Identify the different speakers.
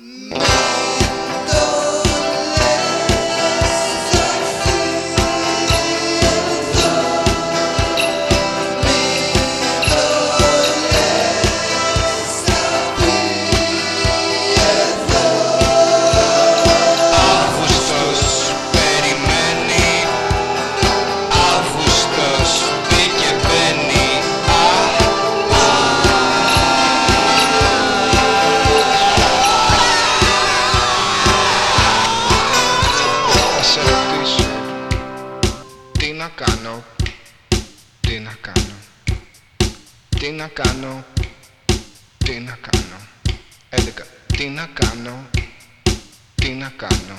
Speaker 1: Mm. Τι να κάνω Τι να κάνω Τι να κάνω Τι να κάνω. 11 Τι να κάνω Τι να κάνω